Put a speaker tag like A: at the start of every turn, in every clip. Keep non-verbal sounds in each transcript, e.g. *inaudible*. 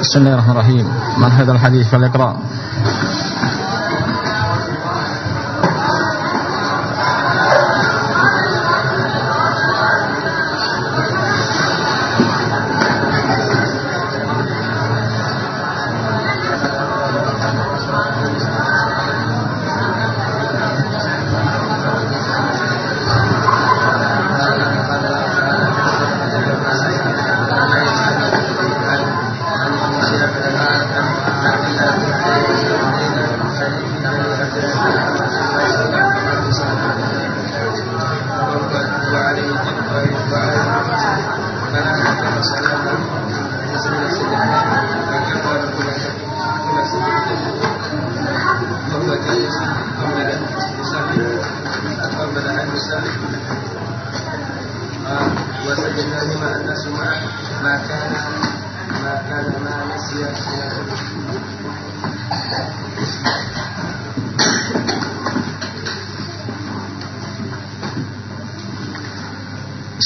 A: بسم الله الرحمن الرحيم. من هذا الحديث فليقرأ.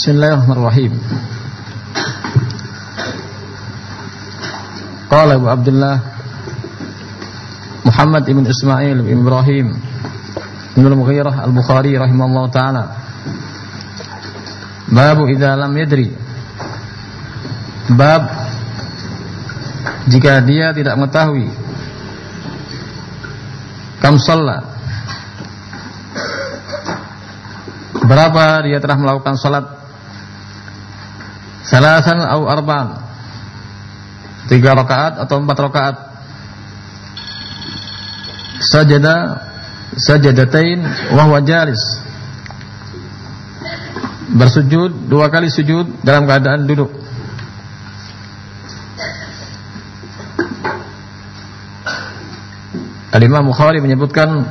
A: Bismillahirrahmanirrahim. Qala Abu Abdullah Muhammad ibn Ismail ibn Ibrahim ibn al-Mughirah al-Bukhari rahimahullah ta'ala. Babu idza lam yadri. Bab jika dia tidak mengetahui kam berapa dia telah melakukan salat Salasan atau arba'an. Tiga rakaat atau empat rakaat. Sajada Sajadatain Wahwa jalis. Bersujud Dua kali sujud dalam keadaan duduk. Al-Imam Bukhari menyebutkan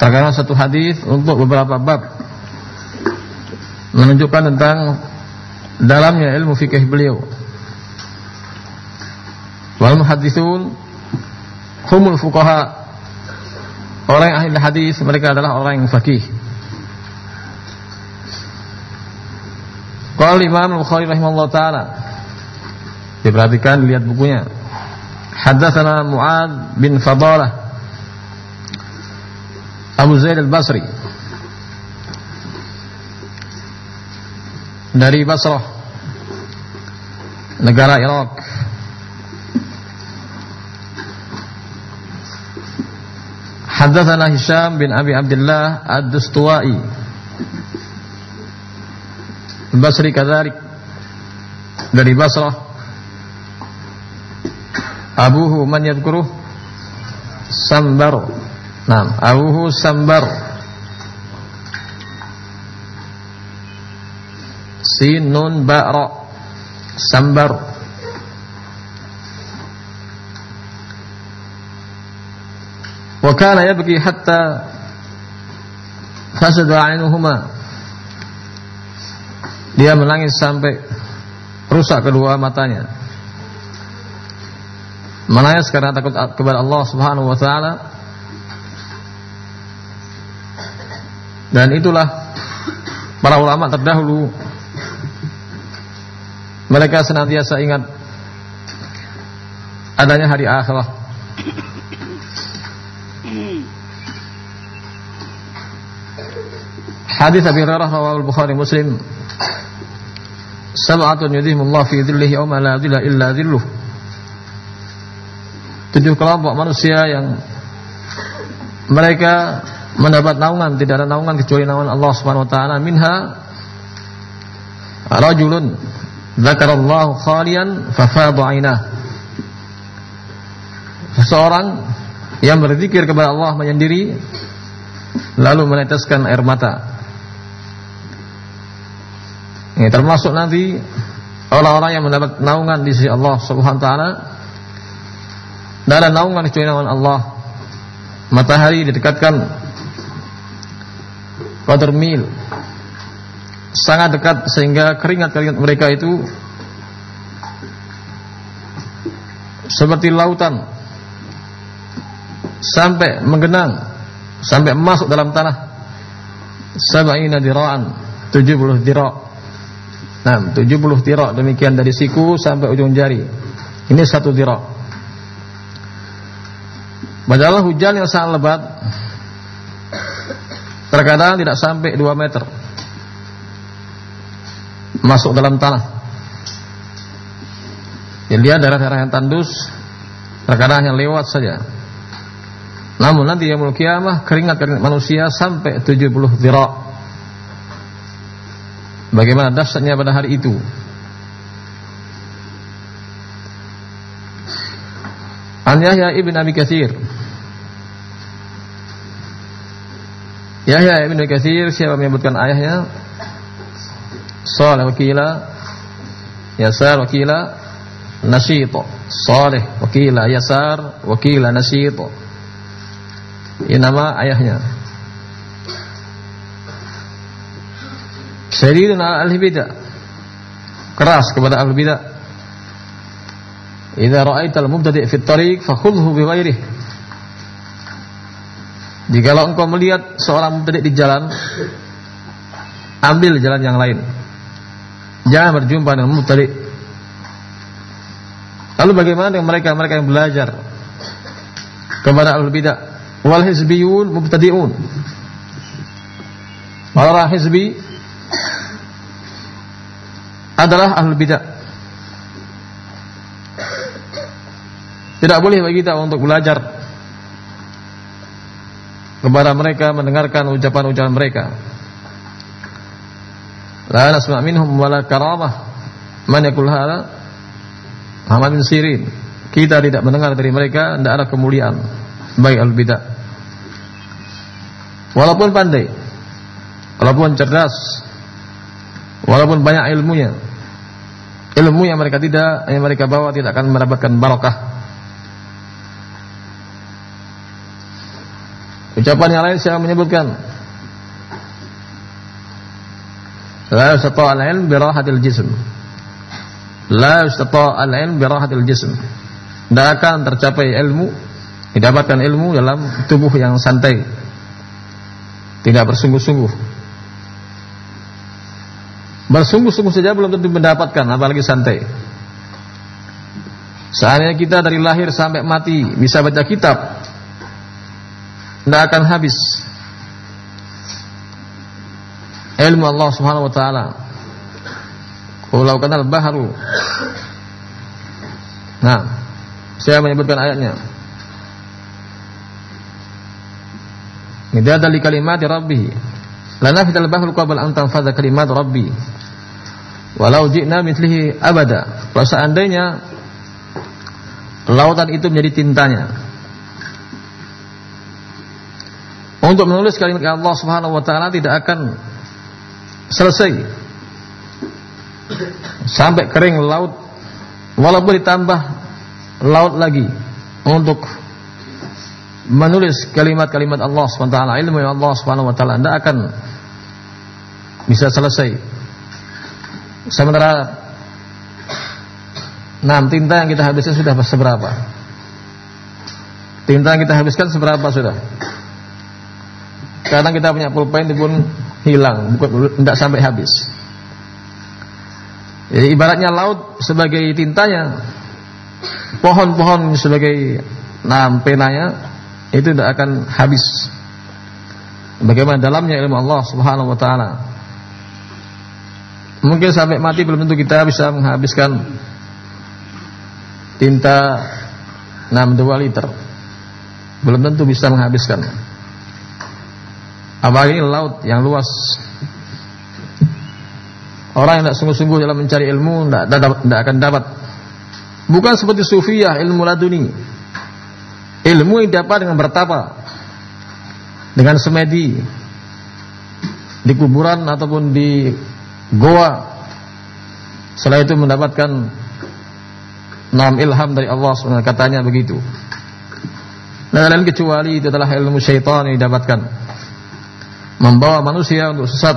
A: terkadang satu hadis untuk beberapa bab menunjukkan tentang dalamnya ilmu fikih beliau. Wal muhaddisun humul fuqaha. Orang yang ahli hadis mereka adalah orang yang fakih. Qala Imam Bukhari rahimahullah taala. Diperhatikan lihat bukunya. Haddatsana Muad bin Fadalah Abu Zaid al-Basri dari Basrah negara Irak. Haddatsana Hisham bin Abi Abdullah Ad-Dustuwai. Basri kadzalik. Dari Basrah. Abuhu man yadhkuruh Sambar. Naam Abuhu Sambar sin nun ba ra sambar. Wa kana yabki hatta fasada ainuhuma. Dia menangis sampai rusak kedua matanya. Menangis karena takut kepada Allah Subhanahu wa taala. Dan itulah para ulama terdahulu mereka senantiasa ingat adanya hari akhirat. Hadis Abi Hurairah rawahu Bukhari Muslim. Sab'atun yudhimullah fi dhillihi yawma la dhilla illa dhilluh. Tujuh kelompok manusia yang mereka mendapat naungan, tidak ada naungan kecuali naungan Allah Subhanahu wa taala. Minha rajulun Zakarallahu khalian fafadu. Seseorang yang berzikir kepada Allah menyendiri lalu meneteskan air mata. Ini termasuk nanti orang-orang yang mendapat naungan di sisi Allah Subhanahu wa taala. Dan naungan kecuali naungan Allah. Matahari didekatkan pada mil sangat dekat sehingga keringat-keringat mereka itu seperti lautan sampai menggenang sampai masuk dalam tanah. Sab'ina dira'an 70 dira' nah 70 dira' demikian dari siku sampai ujung jari. Ini satu dira' padahal hujan yang sangat lebat terkadang tidak sampai 2 meter masuk dalam tanah Ya, lihat daerah-daerah yang tandus terkadang hanya lewat saja. Namun nanti yang kiamah keringat keringat manusia sampai 70 dira. Bagaimana dahsyatnya pada hari itu? An Yahya ibn Abi Katsir Yahya ibn Abi Katsir siapa menyebutkan ayahnya? salih wakila. Yasar wakila. Nasito salih wakila. Yasar wakila. Nasito ini nama ayahnya. Syadidun ahli bidah keras kepada ahli bidah idza ra'aital mubtadi' fit tariq fakhudhu bi jika jikalau engkau melihat seorang mubtadi' di jalan ambil jalan yang lain jangan berjumpa dengan mubtadi' Lalu bagaimana dengan mereka-mereka yang belajar kepada al bidah? Wal hizbiyun mubtadi'un. Para hizbi adalah ahli bidah. Tidak boleh bagi kita untuk belajar kepada mereka mendengarkan ucapan-ucapan mereka. La nasma' minhum wala karamah. Man yakul hadha? Muhammad bin Sirin. Kita tidak mendengar dari mereka tidak ada kemuliaan. Baik al bidah walaupun pandai walaupun cerdas walaupun banyak ilmunya ilmu yang mereka tidak yang mereka bawa tidak akan mendapatkan barokah. Ucapan yang lain saya menyebutkan la yastata al-ilm bi rahatil jism la yustata al-ilm bi rahatil jism. Tidak akan tercapai ilmu, didapatkan ilmu dalam tubuh yang santai. Tidak bersungguh-sungguh. Bersungguh-sungguh saja belum tentu mendapatkan, apalagi santai. Seandainya kita dari lahir sampai mati bisa baca kitab, tidak akan habis ilmu Allah Subhanahu wa taala Walau kanal baharu. Nah, saya menyebutkan ayatnya. Midada li kalimat Rabbih. Lana fital bahru qabla an tanfadha kalimat Rabbi. Walau ji'na mithlihi abada. Kalau seandainya lautan itu menjadi tintanya. Untuk menulis kalimat Allah Subhanahu wa taala tidak akan selesai. Sampai kering laut. Walaupun ditambah laut lagi untuk menulis kalimat-kalimat Allah SWT ilmu yang Allah SWT tidak akan bisa selesai. Sementara nah tinta yang kita habiskan sudah seberapa? Tinta yang kita habiskan seberapa sudah? Kadang kita punya pulpen pun hilang bukan tidak sampai habis jadi ibaratnya laut sebagai tintanya, pohon-pohon sebagai nah, penanya itu tidak akan habis. Bagaimana dalamnya ilmu Allah Subhanahu wa taala. Mungkin sampai mati belum tentu kita bisa menghabiskan tinta 62 liter. Belum tentu bisa menghabiskan. Apalagi laut yang luas Orang yang tidak sungguh-sungguh dalam mencari ilmu tidak akan dapat. Bukan seperti sufiyah ilmu laduni. Ilmu yang dapat dengan bertapa, dengan semedi, di kuburan ataupun di goa. Setelah itu mendapatkan nam ilham dari Allah SWT katanya begitu. Dan lain kecuali itu adalah ilmu syaitan yang didapatkan membawa manusia untuk sesat.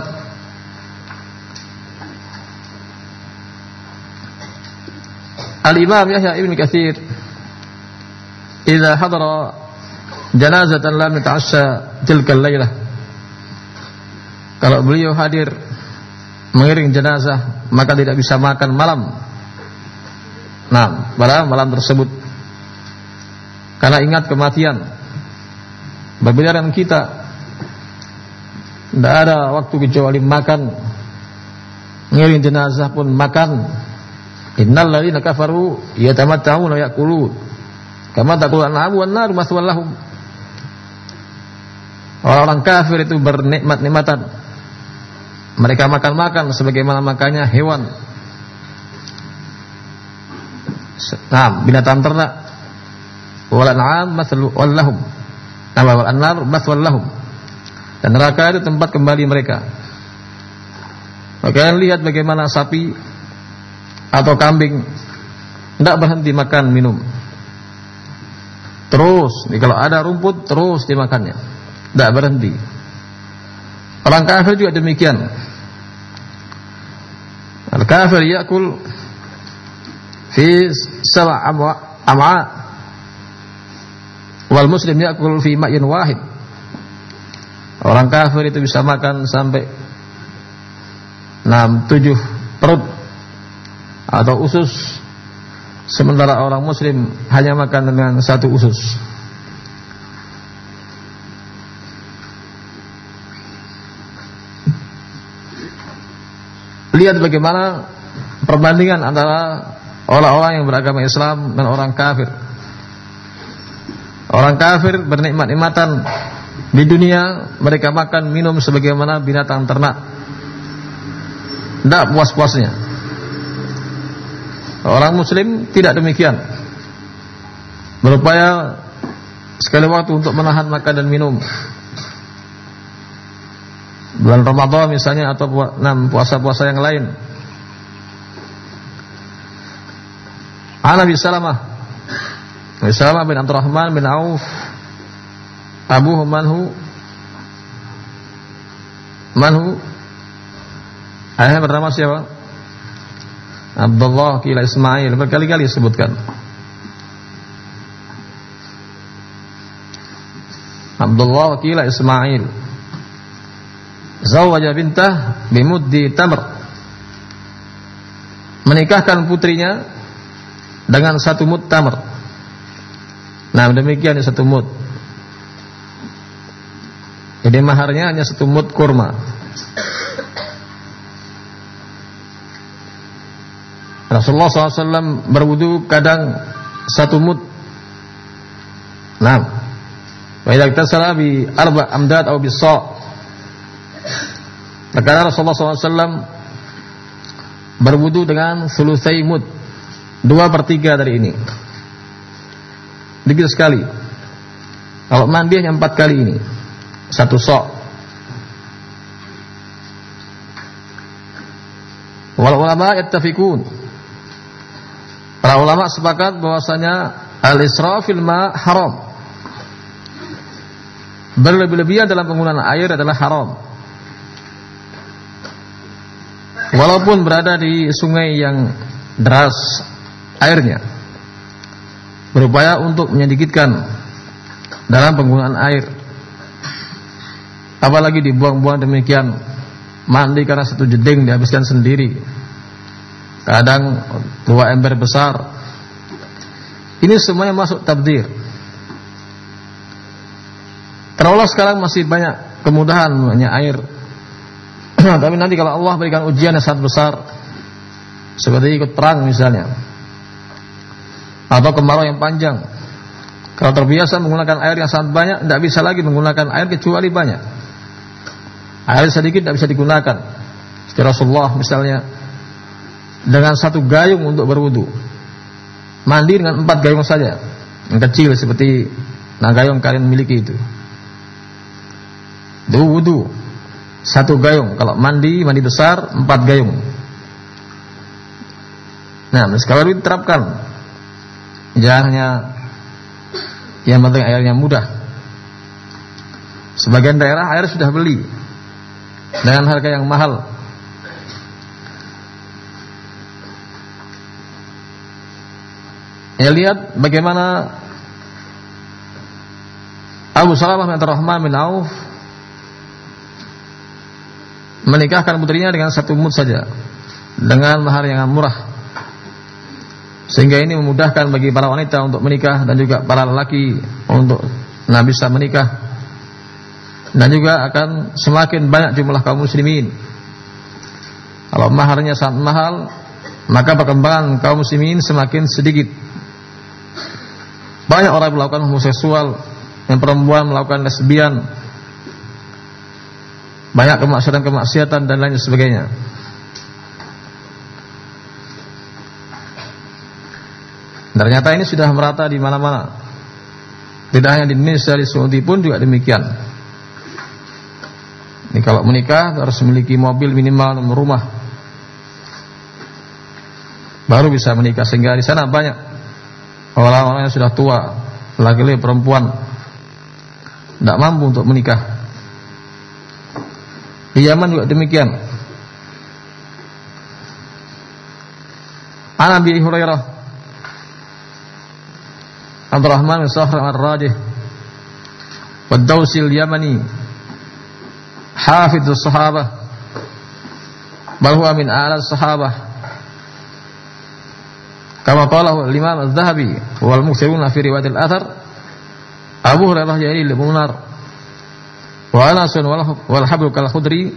A: Al-Imam Yahya Ibn Kathir Iza hadara janazatan lam ta'assa tilka lailah kalau beliau hadir mengiring jenazah maka tidak bisa makan malam. Nah pada malam tersebut. Karena ingat kematian. Berbeda dengan kita tidak ada waktu kecuali makan. Mengiring jenazah pun makan. Innal ladzina kafaru yatamatta'una ya'kulun. Kama taqulu an'am wan nar maswallahum orang-orang kafir itu bernikmat-nikmatan. Mereka makan-makan sebagaimana makannya hewan. Nah binatang ternak. Wal an'am maswallahum wal annar maswallahum dan neraka itu tempat kembali mereka maka lihat bagaimana sapi atau kambing tidak berhenti makan minum. Terus, kalau ada rumput terus dimakannya, tidak berhenti. Orang kafir juga demikian. Al kafir yakul fi sab'a am'a wal muslim yakul fi ma'in wahid. Orang kafir itu bisa makan sampai enam tujuh perut atau usus. Sementara orang muslim hanya makan dengan satu usus. Lihat bagaimana perbandingan antara orang-orang yang beragama Islam dan orang kafir. Orang kafir bernikmat-nikmatan di dunia mereka makan minum sebagaimana binatang ternak tidak puas-puasnya Orang muslim tidak demikian. Berupaya sekali waktu untuk menahan makan dan minum. Bulan Ramadan misalnya atau puasa-puasa yang lain. Ana bin Salamah Salamah bin Abdurrahman bin Auf Abu manhu Manhu Ayahnya bernama siapa? Abdullah kila Ismail. Berkali-kali disebutkan. Abdullah kila Ismail. Zawaja bintah bimuddi tamr. Menikahkan putrinya Dengan satu mud tamr. Nah demikian satu mud Jadi maharnya hanya satu mud kurma Rasulullah SAW berwudu kadang satu mud. Nah, wa idza iktasala bi arba amdad atau bi sa' Terkadang Rasulullah SAW berwudu dengan sulusai mud, dua per tiga dari ini. Dikit sekali. Kalau mandi hanya empat kali ini, satu sok. Wal ulama yattafikun Para ulama sepakat bahwasanya al-israfil ma haram. Berlebih-lebihan dalam penggunaan air adalah haram. Walaupun berada di sungai yang deras airnya. Berupaya untuk menyedikitkan dalam penggunaan air. Apalagi dibuang-buang demikian mandi karena satu jeding dihabiskan sendiri kadang dua ember besar. Ini semuanya masuk tabdir. Terolah sekarang masih banyak kemudahan banyak air. *clears throat* Tapi nanti kalau Allah berikan ujian yang sangat besar, seperti ikut perang misalnya, atau kemarau yang panjang, kalau terbiasa menggunakan air yang sangat banyak, tidak bisa lagi menggunakan air kecuali banyak. Air sedikit tidak bisa digunakan. Seperti Rasulullah misalnya dengan satu gayung untuk berwudu. Mandi dengan empat gayung saja. Yang kecil seperti nah gayung kalian miliki itu. Itu wudu. Satu gayung. Kalau mandi, mandi besar, empat gayung. Nah, sekarang diterapkan. Jangan hanya yang penting airnya mudah. Sebagian daerah air sudah beli dengan harga yang mahal. Ya lihat bagaimana Abu Salamah bin Rahman bin Auf menikahkan putrinya dengan satu mut saja dengan mahar yang murah. Sehingga ini memudahkan bagi para wanita untuk menikah dan juga para lelaki untuk nah bisa menikah dan juga akan semakin banyak jumlah kaum muslimin kalau maharnya sangat mahal maka perkembangan kaum muslimin semakin sedikit banyak orang melakukan homoseksual yang perempuan melakukan lesbian banyak kemaksiatan-kemaksiatan dan lain sebagainya Ternyata ini sudah merata di mana-mana. Tidak hanya di Indonesia, di Saudi pun juga demikian. Ini kalau menikah harus memiliki mobil minimal nomor rumah. Baru bisa menikah sehingga di sana banyak orang-orang yang sudah tua, laki-laki perempuan tidak mampu untuk menikah. Di Yaman juga demikian. An Abi Hurairah Abdurrahman Sahra Ar-Rajih Wad-Dawsil Yamani hafidhu sahabah bal huwa min a'la sahabah kama qala al-imam az-zahabi wal muksiruna fi riwayat al-athar Abu Hurairah jadi li munar wa Anas wal habl kal khudri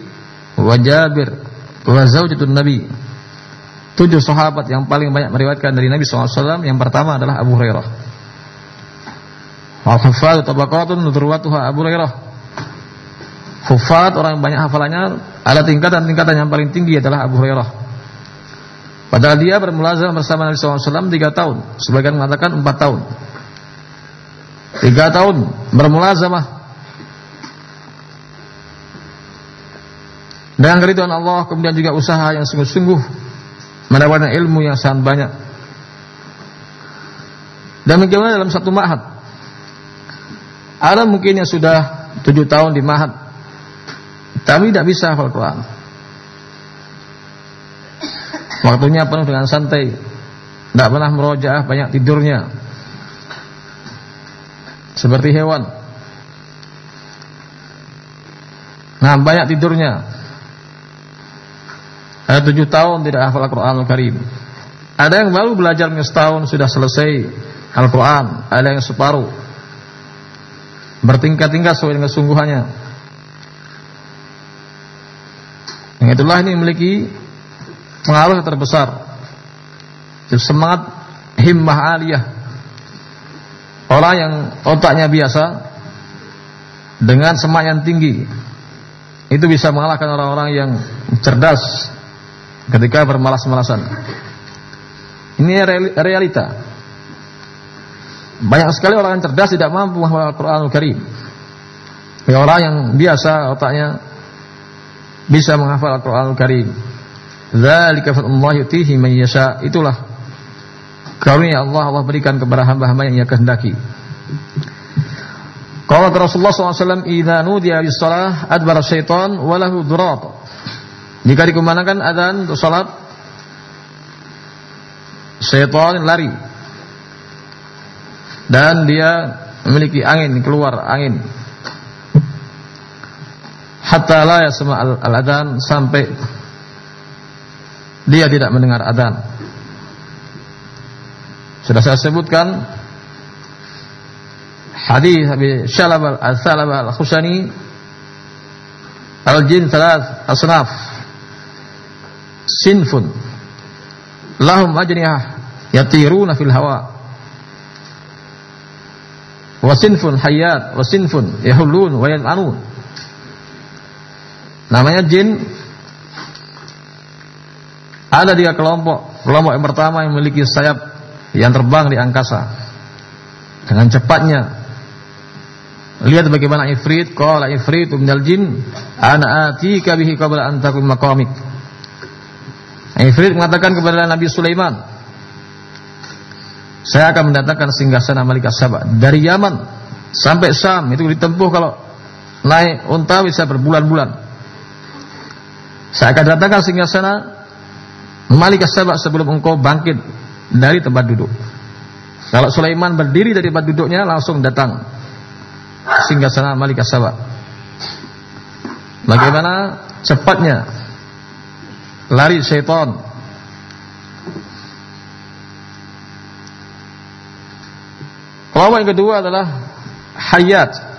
A: wa Jabir wa zaujatun nabi. Tujuh sahabat yang paling banyak meriwayatkan dari Nabi SAW yang pertama adalah Abu Hurairah. Wal hafaz tabaqatun nudruwatuha Abu Hurairah. Hufat orang yang banyak hafalannya ada tingkatan-tingkatan yang paling tinggi adalah Abu Hurairah. Padahal dia bermulazam bersama Nabi SAW tiga tahun. Sebagian mengatakan empat tahun. Tiga tahun bermulazamah. Dengan keriduan Allah kemudian juga usaha yang sungguh-sungguh mendapatkan ilmu yang sangat banyak. Dan bagaimana dalam satu ma'had ada mungkin yang sudah tujuh tahun di mahat, tapi tidak bisa hafal Quran. Waktunya penuh dengan santai, tidak pernah merojaah, banyak tidurnya, seperti hewan. Nah, banyak tidurnya. Ada tujuh tahun tidak hafal Al-Quran Al-Karim. Ada yang baru belajar setahun sudah selesai Al-Quran. Ada yang separuh bertingkat-tingkat sesuai dengan sungguhannya. Itulah ini memiliki pengaruh terbesar. Semangat himmah aliyah. Orang yang otaknya biasa dengan semangat yang tinggi itu bisa mengalahkan orang-orang yang cerdas ketika bermalas-malasan. Ini realita. Banyak sekali orang yang cerdas tidak mampu menghafal Al-Qur'anul Karim. Ya, orang yang biasa otaknya bisa menghafal Al-Qur'anul Karim. Dzalika fadlullah yutihi man yasha. Itulah karunia Allah Allah berikan kepada hamba-hamba yang Ia kehendaki. Qala Rasulullah SAW, "Idza nudiya bis shalah adbara syaitan wa lahu durat." Jika dikumandangkan adzan untuk salat, syaitan lari dan dia memiliki angin keluar angin hatta la yasma al-adzan sampai dia tidak mendengar adzan sudah saya sebutkan hadis Abi Syalab al-Salab al-Khushani al-jin thalath asnaf sinfun lahum ajniyah yatiruna fil hawa wasinfun hayat wasinfun yahulun wa yan'anun namanya jin. Ada dia kelompok. Kelompok yang pertama yang memiliki sayap yang terbang di angkasa. Dengan cepatnya. Lihat bagaimana ifrit. Qala ifrit minal jin ana atika bihi qabla an takum maqamik. Ifrit mengatakan kepada Nabi Sulaiman saya akan mendatangkan singgasana Malik Sabah dari Yaman sampai Sam itu ditempuh kalau naik unta bisa berbulan-bulan. Saya akan datangkan singgasana Malik Sabah sebelum engkau bangkit dari tempat duduk. Kalau Sulaiman berdiri dari tempat duduknya langsung datang singgasana Malik Saba. Bagaimana cepatnya lari syaitan Kelompok yang kedua adalah hayat.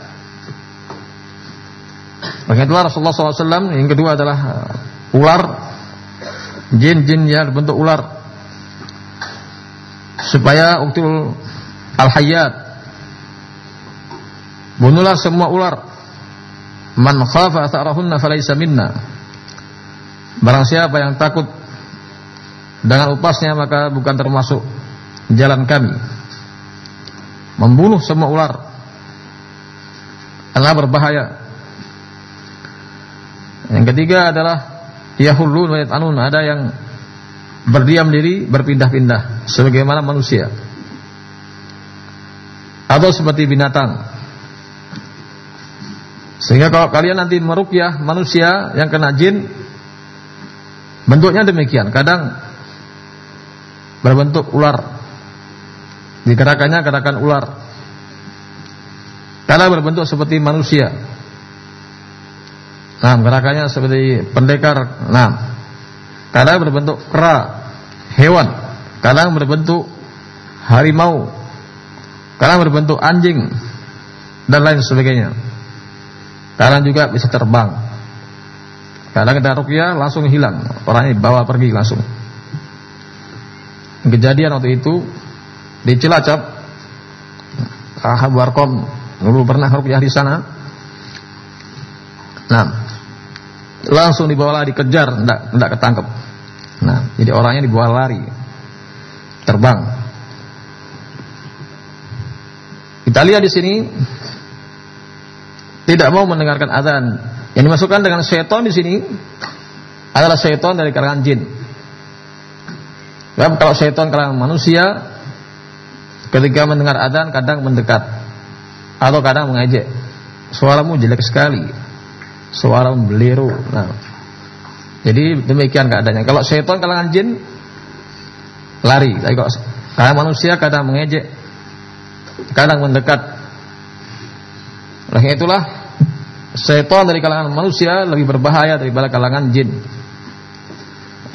A: Yang kedua Rasulullah SAW, yang kedua adalah uh, ular, jin-jin yang berbentuk ular. Supaya uktul al-hayat. Bunuhlah semua ular. Man khafa atharahunna falaysa minna. Barang siapa yang takut dengan upasnya maka bukan termasuk jalan kami membunuh semua ular karena berbahaya. Yang ketiga adalah yahulun wa anun ada yang berdiam diri berpindah-pindah sebagaimana manusia atau seperti binatang. Sehingga kalau kalian nanti merukyah manusia yang kena jin bentuknya demikian, kadang berbentuk ular Dikerakannya gerakan ular. Karena berbentuk seperti manusia. Nah, gerakannya seperti pendekar. Nah, kadang berbentuk kera, hewan. Kadang berbentuk harimau. Kadang berbentuk anjing dan lain sebagainya. Kadang juga bisa terbang. Kadang kita rukyah langsung hilang, orangnya bawa pergi langsung. Kejadian waktu itu di Cilacap Ahab Warkom dulu pernah rupiah di sana nah langsung dibawa lari dikejar tidak tidak ketangkep nah jadi orangnya dibawa lari terbang kita lihat di sini tidak mau mendengarkan adzan yang dimasukkan dengan seton di sini adalah seton dari kalangan jin. Kalau seton kalangan manusia Ketika mendengar adzan kadang mendekat atau kadang mengejek. Suaramu jelek sekali. Suaramu beliru. Nah. Jadi demikian keadaannya. Kalau setan kalangan jin lari, tapi kalau kadang manusia kadang mengejek, kadang mendekat. Oleh itulah setan dari kalangan manusia lebih berbahaya daripada kalangan jin.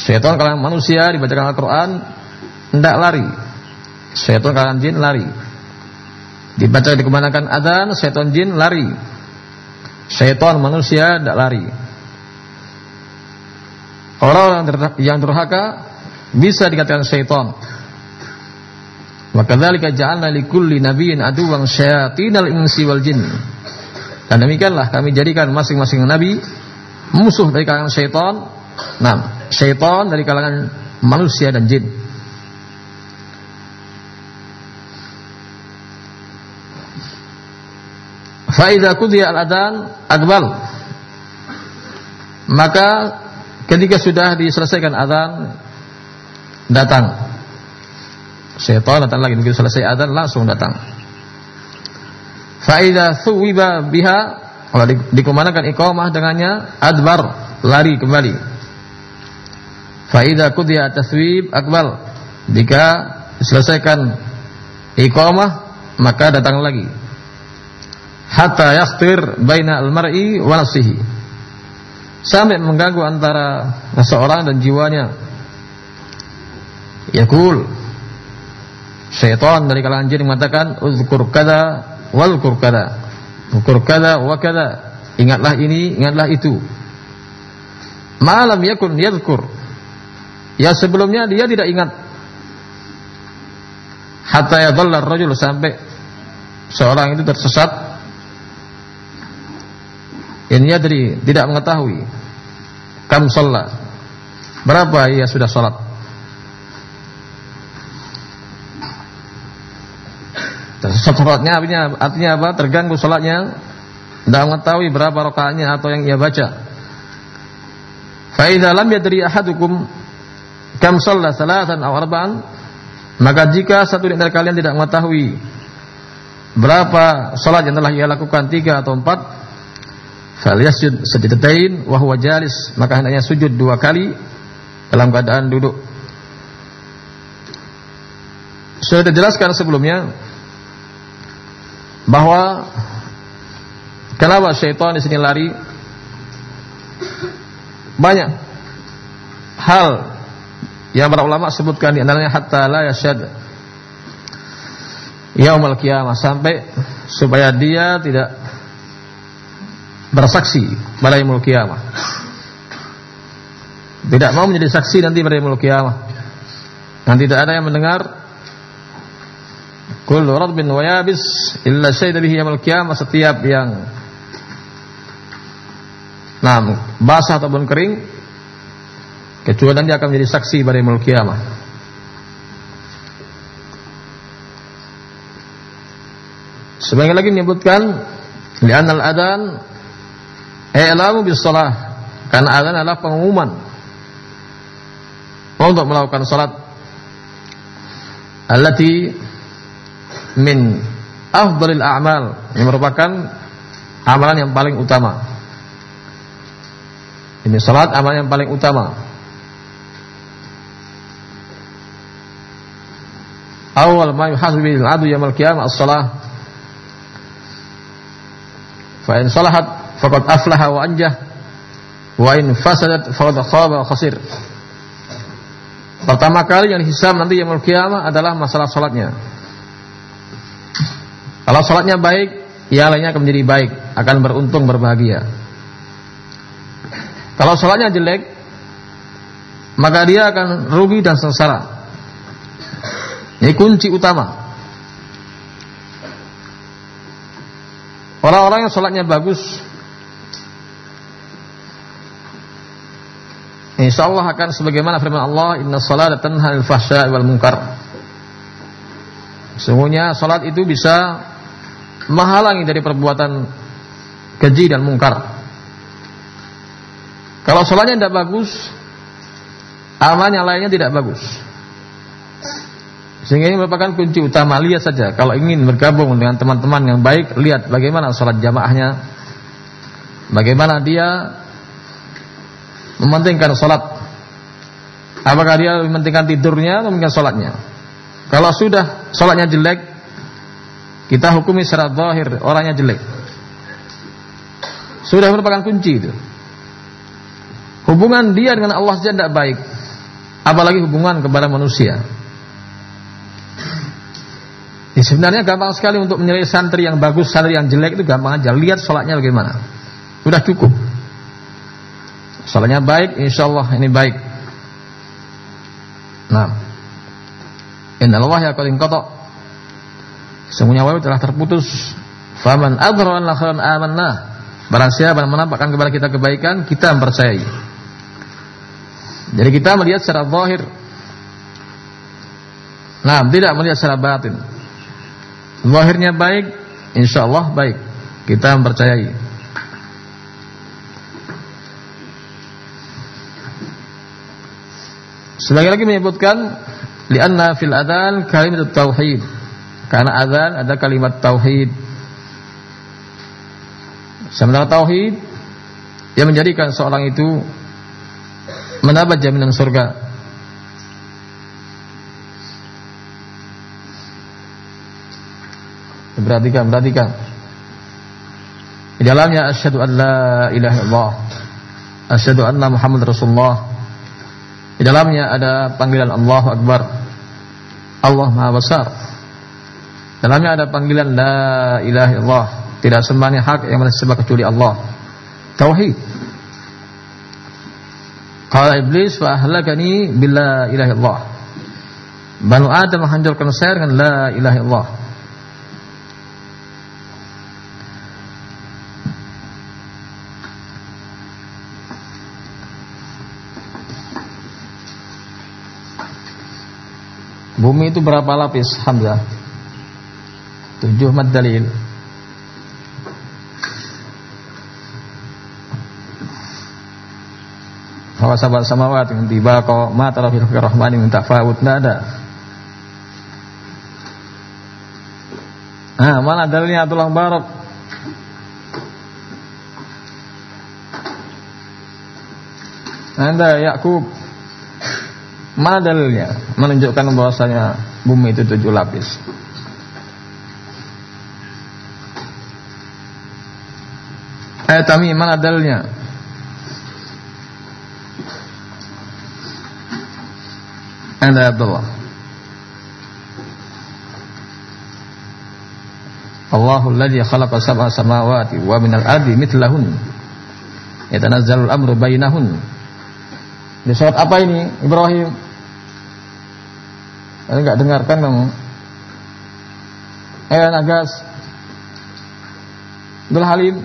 A: Setan kalangan manusia dibacakan Al-Qur'an tidak lari, Syaitan kalangan jin lari. Dibaca dikemanakan adzan, syaitan jin lari. Syaitan manusia tidak lari. Orang yang durhaka bisa dikatakan syaitan. Wa kadzalika ja'alna likulli nabiyyin aduwwan syayatinal insi wal jin. Dan demikianlah kami jadikan masing-masing nabi musuh dari kalangan syaitan. Nah, syaitan dari kalangan manusia dan jin. Faidah kudiya al-adan akbal. Maka ketika sudah diselesaikan adzan datang. Syaitan datang lagi begitu selesai adzan langsung datang. Faidah thuwiba biha kalau dikumandangkan iqamah dengannya adbar lari kembali. Faidah kudiya taswib akbal. Jika diselesaikan iqamah maka datang lagi hatta yakhtir baina al-mar'i wa nafsihi. Sampai mengganggu antara seseorang dan jiwanya. Yaqul syaitan dari kalangan jin mengatakan uzkur kada wal kur kada ukur kada wa kada. Ingatlah ini ingatlah itu. Malam yakun yadhkur. Ya sebelumnya dia tidak ingat. Hatta yadhalla ar-rajul sampai seorang itu tersesat ini yadri tidak mengetahui. Kam sholat. Berapa ia sudah sholat? Sholatnya artinya, artinya apa? Terganggu sholatnya. Tidak mengetahui berapa rakaatnya atau yang ia baca. Faidah lam yadri ahadukum. Kam sholat salatan aw arba'an. Maka jika satu di antara kalian tidak mengetahui berapa sholat yang telah ia lakukan tiga atau empat falyasjud sajdatain wa huwa jalis maka hendaknya sujud dua kali dalam keadaan duduk sudah dijelaskan sebelumnya bahwa Kenapa syaitan di sini lari? Banyak hal yang para ulama sebutkan di antaranya hatta la yashad yaumul qiyamah sampai supaya dia tidak bersaksi pada yaumul qiyamah. Tidak mau menjadi saksi nanti pada yaumul qiyamah. Dan tidak ada yang mendengar kullu radbin wa yabis illa syai'a bihi yaumul qiyamah setiap yang Nah, basah ataupun kering kecuali nanti akan menjadi saksi pada yaumul qiyamah. Sebagian lagi menyebutkan li'anna al-adan i'lamu bis shalah karena adzan adalah pengumuman. Untuk melakukan salat. Allati min afdalil a'mal. Yang merupakan amalan yang paling utama. Ini salat amalan yang paling utama. Awal ma yuhasabu bil 'abdu yaumil qiyamah as-salah. Fa in salahat faqad aflaha wa anjah wa in fasadat faqad khaba wa khasir. Pertama kali yang dihisab nanti yang kiamah adalah masalah salatnya. Kalau salatnya baik, ya lainnya akan menjadi baik, akan beruntung berbahagia. Kalau salatnya jelek, maka dia akan rugi dan sengsara. Ini kunci utama. Orang-orang yang sholatnya bagus Insya Allah akan sebagaimana firman Allah Inna sholat tanha fahsya wal munkar. Sungguhnya sholat itu bisa Menghalangi dari perbuatan Keji dan mungkar Kalau sholatnya tidak bagus Amal yang lainnya tidak bagus. Sehingga ini merupakan kunci utama. Lihat saja kalau ingin bergabung dengan teman-teman yang baik, lihat bagaimana sholat jamaahnya, bagaimana dia mementingkan sholat. Apakah dia mementingkan tidurnya atau mementingkan sholatnya? Kalau sudah sholatnya jelek, kita hukumi secara zahir orangnya jelek. Sudah merupakan kunci itu. Hubungan dia dengan Allah saja tidak baik, apalagi hubungan kepada manusia. Ya, sebenarnya gampang sekali untuk menilai santri yang bagus, santri yang jelek itu gampang aja. Lihat sholatnya bagaimana. Sudah cukup. Sholatnya baik, insya Allah ini baik. Nah, Inna Allah ya kalim kotok. Semuanya wajib telah terputus. Faman adron lakhiran amanah. Barang siapa yang menampakkan kepada kita kebaikan, kita mempercayai. Jadi kita melihat secara zahir. Nah, tidak melihat secara batin. Zahirnya baik, insya Allah baik. Kita mempercayai. Sebagai lagi menyebutkan lianna fil adzan kalimat tauhid. Karena adzan ada kalimat tauhid. Sementara tauhid yang menjadikan seorang itu mendapat jaminan surga. Perhatikan, perhatikan. Di dalamnya asyhadu an la ilaha illallah. Asyhadu anna Muhammad Rasulullah. Di dalamnya ada panggilan Allah Akbar. Allah Maha Besar. Di dalamnya ada panggilan la ilaha illallah. Tidak sembahnya hak yang disembah kecuali Allah. Tauhid. Qala iblis fa ahlakani bila ilaha illallah. Banu Adam menghancurkan saya dengan la ilaha illallah. Bumi itu berapa lapis Hamzah? Tujuh mad dalil. Sahabat samawat yang tiba kau mata fil rahmani minta faud tidak ada. Ah, mana dalilnya tulang barok? Anda Yakub Mana dalilnya menunjukkan bahwasanya bumi itu tujuh lapis? Ayat tamim mana dalilnya? Anda Abdullah. Allahul ladzi khalaqa sab'a samawati wa minal ardi mithlahun. Yatanazzalu al-amru bainahun. Di surat apa ini Ibrahim? Anda enggak dengarkan kamu? Eh Nagas. Abdul Halim.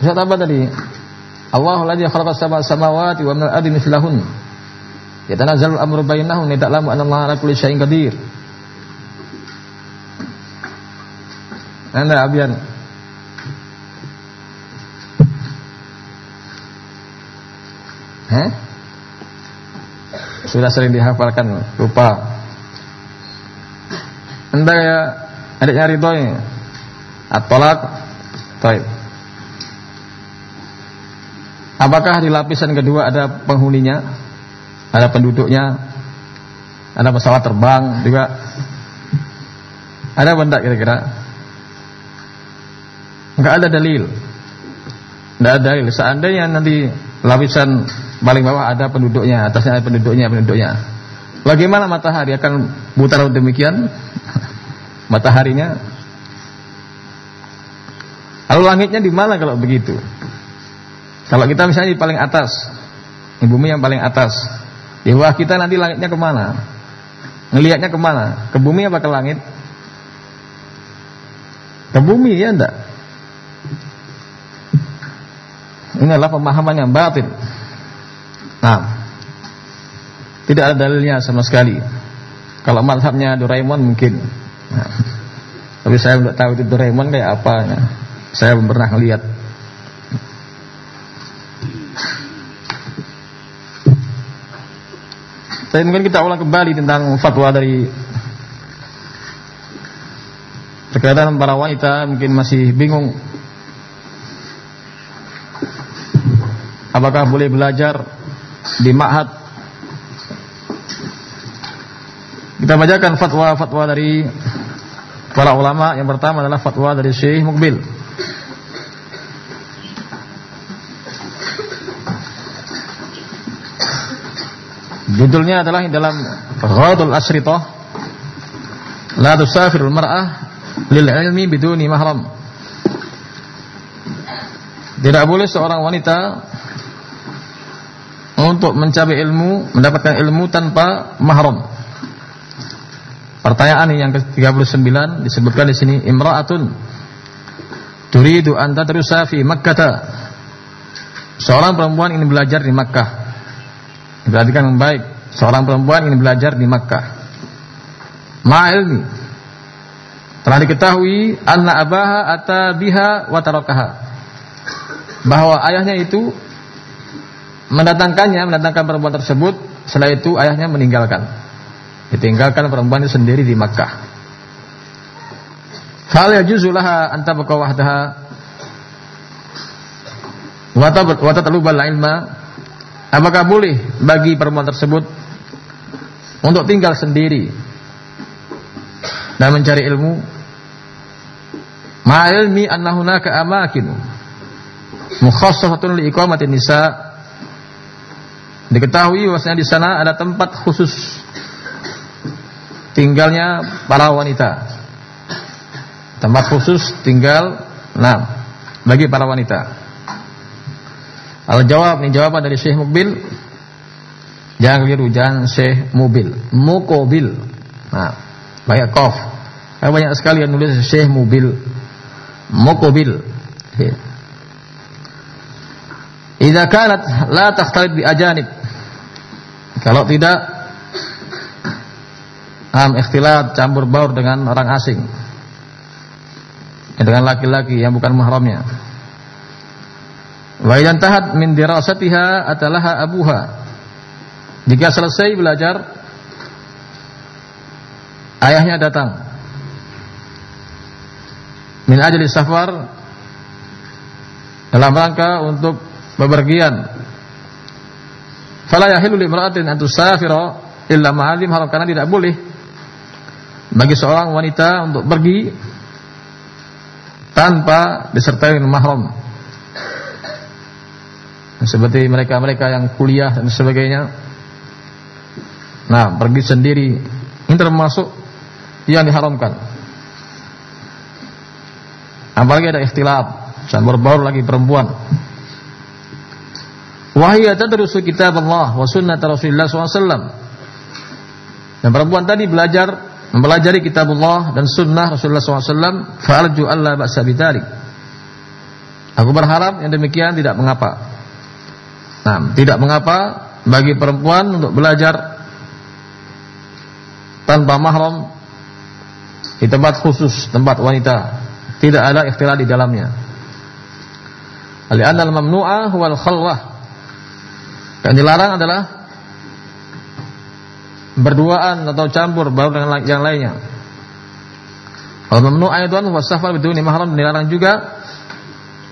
A: Surat apa tadi? Allahul ladzi khalaqa sab'a samawati wa minal ardi mithlahun. Yatanazzalu al-amru bainahun. Yata'lamu anna Allah ala kulli syai'in qadir. Anda Abian. Hah? Sudah sering dihafalkan, lupa. Anda ya adiknya Ridho ini. At-tolak. Baik. Apakah di lapisan kedua ada penghuninya? Ada penduduknya? Ada pesawat terbang juga? Ada benda kira-kira? Enggak ada dalil. Enggak ada dalil. Seandainya nanti lapisan paling bawah ada penduduknya, atasnya ada penduduknya, penduduknya. Bagaimana matahari akan putar demikian? Mataharinya Lalu langitnya di mana kalau begitu? Kalau kita misalnya di paling atas, di bumi yang paling atas, di bawah kita nanti langitnya ke mana? Ngelihatnya ke mana? Ke bumi apa ke langit? Ke bumi ya enggak? Ini adalah pemahaman yang batin. Nah, tidak ada dalilnya sama sekali. Kalau madhabnya Doraemon mungkin. Nah, tapi saya tidak tahu itu Doraemon kayak apa. Ya. Saya belum pernah melihat. Tapi mungkin kita ulang kembali tentang fatwa dari terkadang para wanita mungkin masih bingung Apakah boleh belajar di ma'had? Kita bacakan fatwa-fatwa dari para ulama. Yang pertama adalah fatwa dari Syekh Mukbil. Judulnya adalah dalam Ghadul Asritah La tusafirul mar'ah lil ilmi biduni mahram. Tidak boleh seorang wanita untuk mencapai ilmu, mendapatkan ilmu tanpa mahram. Pertanyaan yang ke-39 disebutkan di sini imra'atun turidu an tadrusa fi Makkah. Seorang perempuan ingin belajar di Makkah. Diperhatikan dengan baik. Seorang perempuan ingin belajar di Makkah. Ma'ilmi. Telah diketahui anna abaha ata biha wa tarakaha. Bahwa ayahnya itu mendatangkannya, mendatangkan perempuan tersebut, setelah itu ayahnya meninggalkan. Ditinggalkan perempuan itu sendiri di Makkah. Hal yajuzu laha an tabqa wahdaha wa tatlubal ilma. Apakah boleh bagi perempuan tersebut untuk tinggal sendiri dan mencari ilmu? Ma'ilmi anna hunaka amakin mukhassafatun li iqamatin nisa' Diketahui bahwasanya di sana ada tempat khusus tinggalnya para wanita. Tempat khusus tinggal nah bagi para wanita. Al-jawab ini jawaban dari Syekh Mubil. Jangan keliru, jangan Syekh Mubil. Mukobil. Nah, banyak kof. Banyak sekali yang nulis Syekh Mubil. Mukobil. Idza kanat la takhtalit bi ajanib kalau tidak am ikhtilat campur baur dengan orang asing. Dengan laki-laki yang bukan mahramnya. Wa idan tahat min dirasatiha atalaha abuha. Jika selesai belajar ayahnya datang. Min ajli safar dalam rangka untuk bepergian Fala yahilu limra'atin an tusafira illa ma'alim haram karena tidak boleh bagi seorang wanita untuk pergi tanpa disertai mahram. seperti mereka-mereka yang kuliah dan sebagainya. Nah, pergi sendiri ini termasuk yang diharamkan. Apalagi ada ikhtilaf, campur baur lagi perempuan. Wahia tadrusu kitab Allah wa sunnah Rasulullah SAW. Dan perempuan tadi belajar mempelajari kitab Allah dan sunnah Rasulullah SAW. Fa'arju Allah ba'sa bitalik. Aku berharap yang demikian tidak mengapa. Nah, tidak mengapa bagi perempuan untuk belajar tanpa mahram di tempat khusus, tempat wanita. Tidak ada ikhtilat di dalamnya. Al-anal mamnu'a huwal khalwah yang dilarang adalah berduaan atau campur baru dengan yang lainnya. Kalau memnu ayatuan wasafar biduni mahram dilarang juga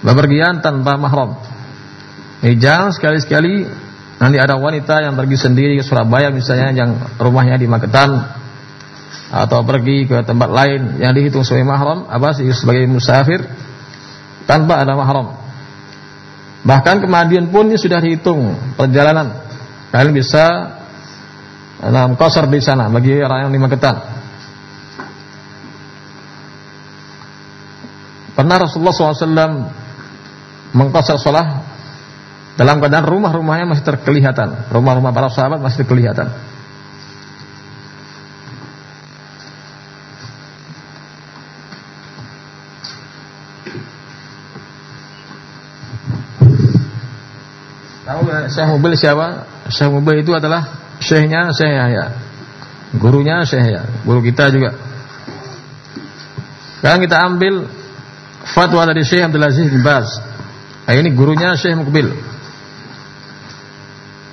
A: bepergian tanpa mahram. Ini jangan sekali-sekali nanti ada wanita yang pergi sendiri ke Surabaya misalnya yang rumahnya di Magetan atau pergi ke tempat lain yang dihitung sebagai mahram apa sebagai musafir tanpa ada mahram. Bahkan kemandian pun ini sudah dihitung perjalanan. Kalian bisa dalam kosar di sana bagi orang yang lima ketan. Pernah Rasulullah SAW mengkosar sholat dalam keadaan rumah-rumahnya masih terkelihatan. Rumah-rumah para sahabat masih terkelihatan. Syekh Mubil siapa? Syekh Mubil itu adalah syekhnya Syekh Yahya. Gurunya Syekh Yahya, guru kita juga. Sekarang kita ambil fatwa dari Syekh Abdul Aziz bin Baz. Nah, ini gurunya Syekh Mubil.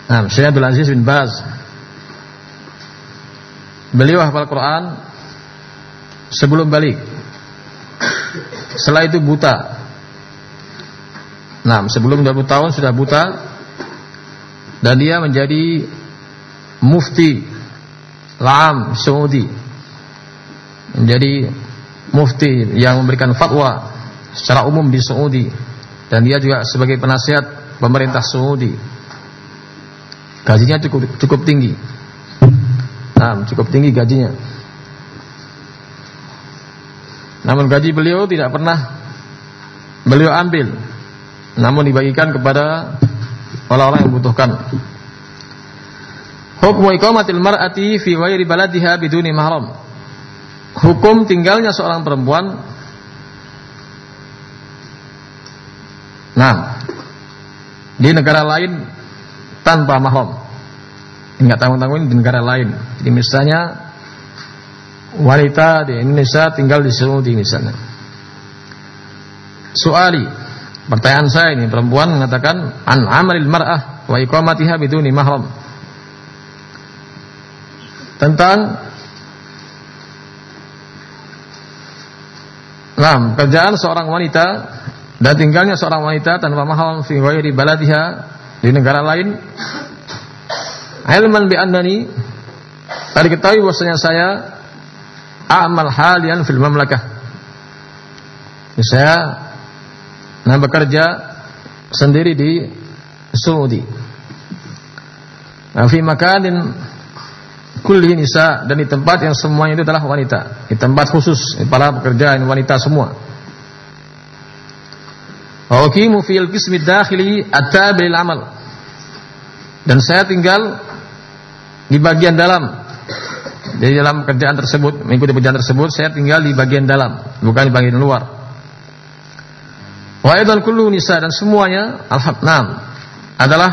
A: Nah, Syekh Abdul Aziz bin Baz. Beliau hafal Quran sebelum balik. Setelah itu buta. Nah, sebelum 20 tahun sudah buta dan dia menjadi mufti Lam Saudi. Menjadi mufti yang memberikan fatwa secara umum di Saudi. Dan dia juga sebagai penasihat pemerintah Saudi. Gajinya cukup cukup tinggi. Nah, cukup tinggi gajinya. Namun gaji beliau tidak pernah beliau ambil. Namun dibagikan kepada orang-orang yang membutuhkan. Hukum iqamatil mar'ati fi ghairi baladiha biduni mahram. Hukum tinggalnya seorang perempuan Nah, di negara lain tanpa mahram. Enggak tanggung-tanggung di negara lain. Jadi misalnya wanita di Indonesia tinggal di Saudi misalnya. Soali Pertanyaan saya ini perempuan mengatakan an amalil mar'ah wa iqamatiha biduni mahram. Tentang Nah, kerjaan seorang wanita dan tinggalnya seorang wanita tanpa mahram fi ghairi baladiha di negara lain. Ilman bi annani tadi ketahui bahwasanya saya amal halian fil mamlakah. Saya nah bekerja sendiri di Saudi. Nah, fi makanin kulli nisa dan di tempat yang semuanya itu adalah wanita. Di tempat khusus para pekerja wanita semua. Wa fil qismi dakhili at-tabil amal. Dan saya tinggal di bagian dalam. Di dalam kerjaan tersebut, mengikuti pekerjaan tersebut, saya tinggal di bagian dalam, bukan di bagian luar. Wa aidan kullu nisa dan semuanya alhamdulillah adalah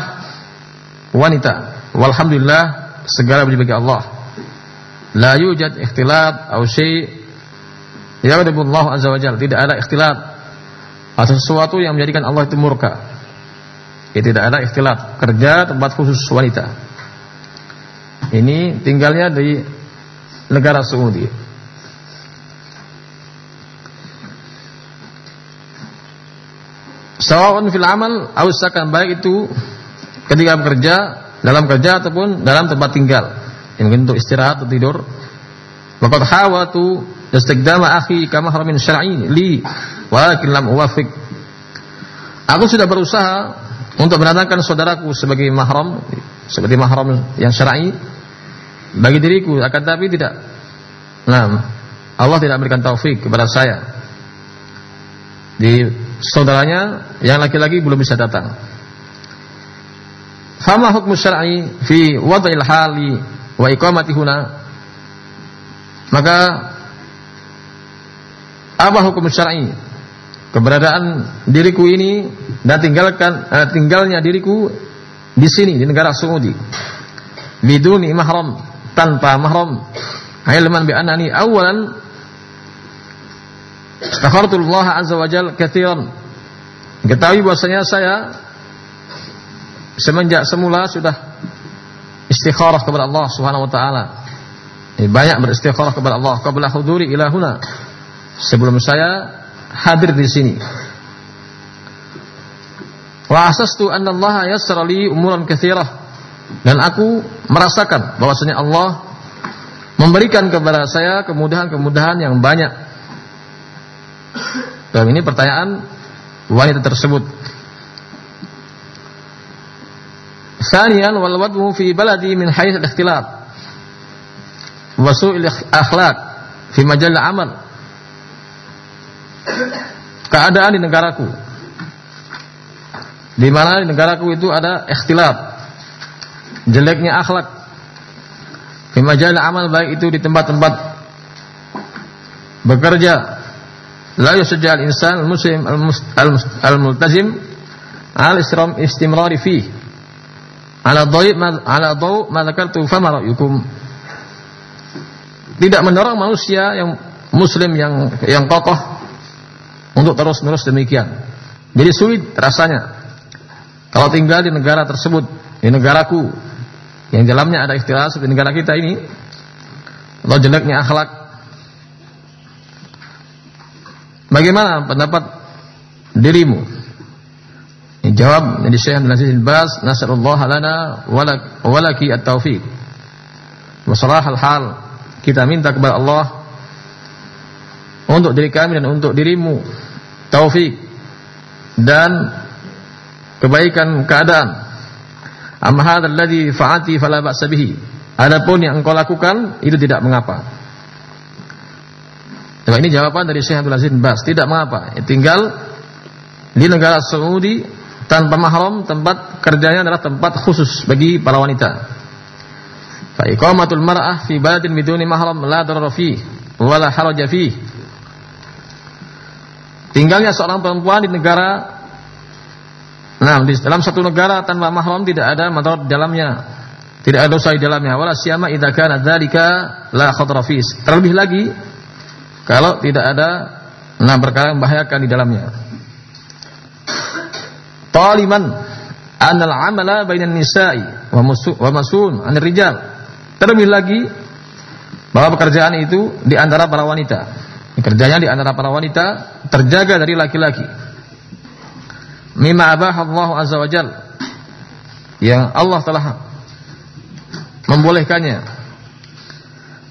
A: wanita. Walhamdulillah segala puji bagi Allah. La yujad ikhtilat atau syai' Allah azza wa jalla. Tidak ada ikhtilat atau sesuatu yang menjadikan Allah itu murka. Ya, tidak ada ikhtilat kerja tempat khusus wanita. Ini tinggalnya di negara Saudi. Sawaun fil amal ausakan baik itu ketika bekerja dalam kerja ataupun dalam tempat tinggal. Yang mungkin untuk istirahat atau tidur. Waqad hawatu istigdama akhi kama haramin syar'i li walakin lam uwafiq. Aku sudah berusaha untuk mendatangkan saudaraku sebagai mahram, sebagai mahram yang syar'i bagi diriku, akan tapi tidak. Nah, Allah tidak berikan taufik kepada saya. Di saudaranya yang laki-laki belum bisa datang. Fama hukum syar'i fi wad'il hali wa iqamati huna? Maka apa hukum syar'i? Keberadaan diriku ini dan tinggalkan uh, tinggalnya diriku di sini di negara Saudi. Biduni mahram tanpa mahram. Ilman bi annani awalan istakhartu Allah azza wa katsiran. Ketahui bahwasanya saya semenjak semula sudah istikharah kepada Allah Subhanahu wa taala banyak beristikharah kepada Allah qabla huduri ila huna sebelum saya hadir di sini. Wa asastu anna Allah yassara li umuran katsirah. Dan aku merasakan bahwasanya Allah memberikan kepada saya kemudahan-kemudahan yang banyak. Dan ini pertanyaan wanita tersebut. Sanian wal wadmu fi baladi min hayth al-ikhtilaf wa su'il akhlaq fi majal amal keadaan di negaraku. Di mana di negaraku itu ada ikhtilaf. Jeleknya akhlak. Di majalah amal baik itu di tempat-tempat bekerja. La yusajjal insan al-muslim al-multazim al-istimrar istimrari fi ala dhawi ala dhaw ma dzakartu fama ra'yukum tidak mendorong manusia yang muslim yang yang kokoh untuk terus-menerus demikian. Jadi sulit rasanya kalau tinggal di negara tersebut, di negaraku yang dalamnya ada ikhtilaf seperti negara kita ini, atau jeleknya akhlak. Bagaimana pendapat dirimu? Ini jawab dari Syekh Abdul Aziz Bas, nasallallahu lana walaki at-taufiq. Masalah hal-hal kita minta kepada Allah untuk diri kami dan untuk dirimu taufik dan kebaikan keadaan. Amma hadzal ladzi fa'ati fala ba'sa bihi. Adapun yang engkau lakukan itu tidak mengapa. Nah, ini jawaban dari Syekh Abdul Aziz Bas, tidak mengapa. Tinggal di negara Saudi tanpa mahram, tempat kerjanya adalah tempat khusus bagi para wanita. Fa iqamatul mar'ah fi baladin biduni mahram la darara fihi wa la fihi. Tinggalnya seorang perempuan di negara Nah, di dalam satu negara tanpa mahram tidak ada madarat di dalamnya. Tidak ada dosa di dalamnya. Wala siyama idza kana dzalika la khadra Terlebih lagi kalau tidak ada nah perkara yang membahayakan di dalamnya. Taliman anal amala bainan nisa'i wa masun anir rijal. Terlebih lagi bahwa pekerjaan itu di antara para wanita. Kerjanya di antara para wanita terjaga dari laki-laki. Mimma abah Allah azza wa jal yang Allah telah membolehkannya.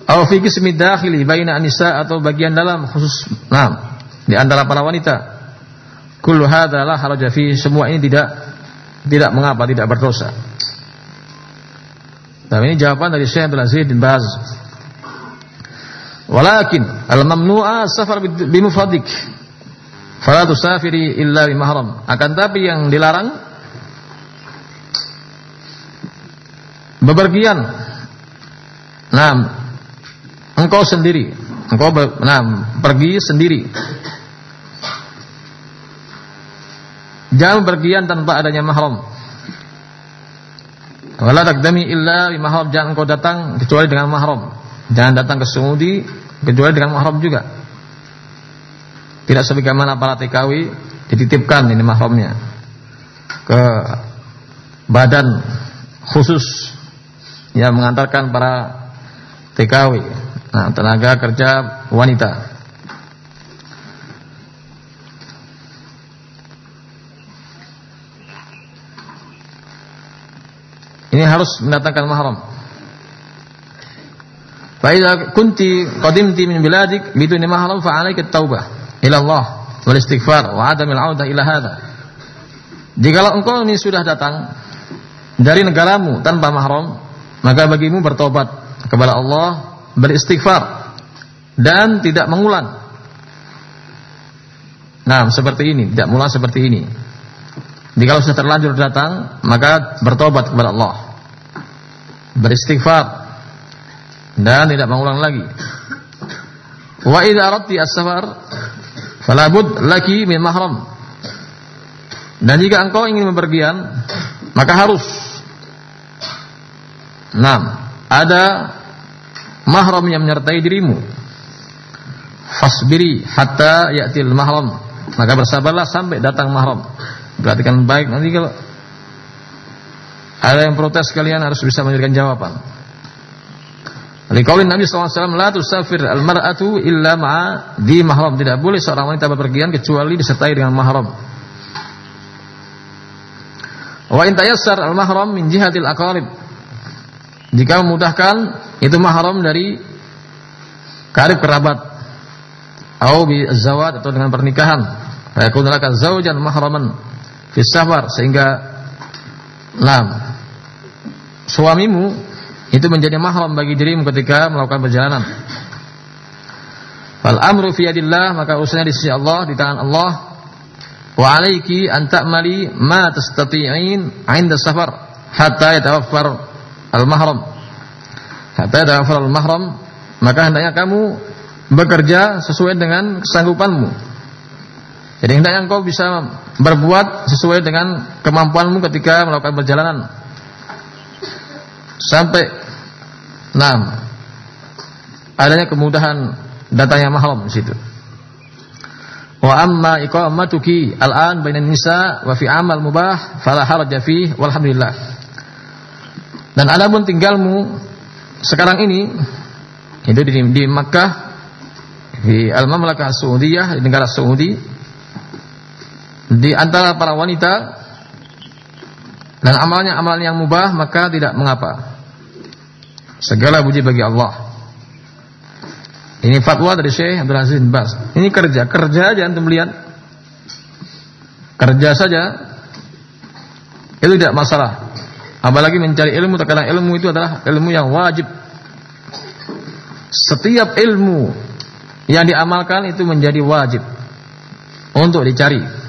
A: Aw fi qismi dakhili baina anisa atau bagian dalam khusus nah di antara para wanita. Kullu hadza la haraja fi semua ini tidak tidak mengapa tidak berdosa. Nah ini jawaban dari Syekh Abdul Aziz bin Baz Walakin al-mamnu'a safar bimufradik. Fala tusafiri illa bimahram. Akan tapi yang dilarang bepergian. Nah, engkau sendiri. Engkau ber, nah, pergi sendiri. Jangan bepergian tanpa adanya mahram. Wala takdami illa bimahram. Jangan engkau datang kecuali dengan mahram. Jangan datang ke Saudi kecuali dengan mahram juga. Tidak sebagaimana para TKW dititipkan ini mahramnya ke badan khusus yang mengantarkan para TKW, nah, tenaga kerja wanita. Ini harus mendatangkan mahram. Fa idza kunti qadimti min biladik bidun mahram fa alayka at-taubah ila Allah wal istighfar wa adam al-auda ila hadha. Jikalau engkau ini sudah datang dari negaramu tanpa mahram, maka bagimu bertobat kepada Allah, beristighfar dan tidak mengulang. Nah, seperti ini, tidak mulai seperti ini. Jika sudah terlanjur datang, maka bertobat kepada Allah. Beristighfar dan tidak mengulang lagi. Wa idza aradti as-safar fala bud laki min mahram. Dan jika engkau ingin bepergian, maka harus Nah, ada mahram yang menyertai dirimu. Fasbiri hatta ya'til mahram. Maka bersabarlah sampai datang mahram. Perhatikan baik nanti kalau ada yang protes kalian harus bisa memberikan jawaban. Liqaulin Nabi SAW La tusafir al-mar'atu illa ma'a di mahram. Tidak boleh seorang wanita berpergian kecuali disertai dengan mahram. Wa in tayassar al-mahram min jihatil aqarib. Jika memudahkan itu mahram dari karib kerabat. Atau bi zawat atau dengan pernikahan. Fa yakun laka zaujan mahraman fi safar sehingga lam suamimu itu menjadi mahram bagi dirimu ketika melakukan perjalanan. Fal amru fi yadillah maka urusannya di sisi Allah di tangan Allah. Wa alayki an ta'mali ma tastati'in 'inda safar hatta yatawaffar al mahram. Hatta yatawaffar al mahram maka hendaknya kamu bekerja sesuai dengan kesanggupanmu. Jadi hendaknya engkau bisa berbuat sesuai dengan kemampuanmu ketika melakukan perjalanan. Sampai Nah, adanya kemudahan datanya mahram di situ. Wa amma iqamatuki al-an bainan nisa wa fi amal mubah fala haraja fi walhamdulillah. Dan adapun tinggalmu sekarang ini itu di, di Makkah di Al-Mamlakah Saudiyah di negara Saudi di antara para wanita dan amalnya amalan yang mubah maka tidak mengapa. Segala puji bagi Allah. Ini fatwa dari Syekh Abdul Aziz bin Bas. Ini kerja, kerja aja antum lihat. Kerja saja itu tidak masalah. Apalagi mencari ilmu terkadang ilmu itu adalah ilmu yang wajib. Setiap ilmu yang diamalkan itu menjadi wajib untuk dicari.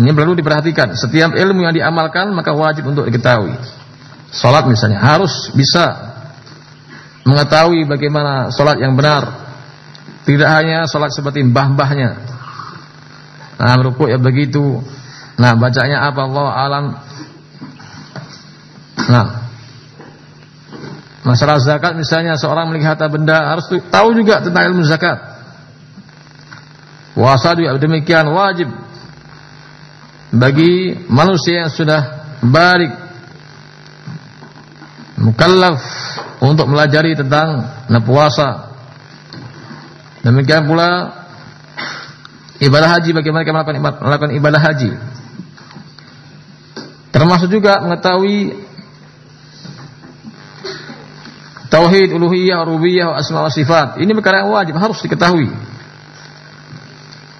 A: Ini perlu diperhatikan. Setiap ilmu yang diamalkan maka wajib untuk diketahui. Salat misalnya harus bisa mengetahui bagaimana salat yang benar. Tidak hanya salat seperti mbah-mbahnya. Nah, rukuk ya begitu. Nah, bacanya apa Allah alam. Nah, masalah zakat misalnya seorang melihat benda harus tahu juga tentang ilmu zakat. Puasa juga demikian wajib bagi manusia yang sudah balik mukallaf untuk melajari tentang puasa. Demikian pula ibadah haji bagaimana kita melakukan, melakukan ibadah haji. Termasuk juga mengetahui tauhid uluhiyah, rububiyah, asma wa sifat. Ini perkara yang wajib harus diketahui.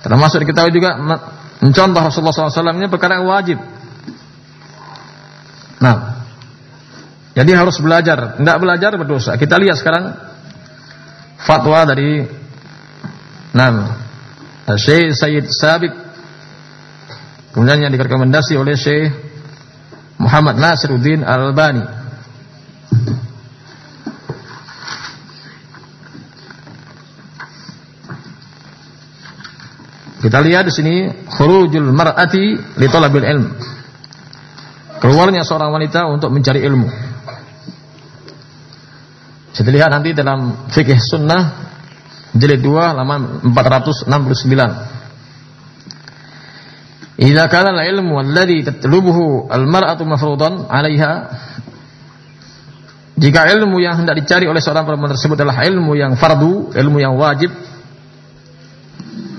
A: Termasuk diketahui juga mencontoh Rasulullah SAW ini perkara yang wajib. Nah, jadi harus belajar. Tidak belajar berdosa. Kita lihat sekarang fatwa dari Nam Syekh Sayyid Sabit kemudian yang direkomendasi oleh Syekh Muhammad Nasiruddin Al-Albani Kita lihat di sini khurujul mar'ati li talabil ilm. Keluarnya seorang wanita untuk mencari ilmu. Bisa dilihat nanti dalam fikih sunnah jilid 2 halaman 469. Idza kana al-ilmu alladhi tatlubuhu al-mar'atu mafruḍan 'alayha jika ilmu yang hendak dicari oleh seorang perempuan tersebut adalah ilmu yang fardu, ilmu yang wajib.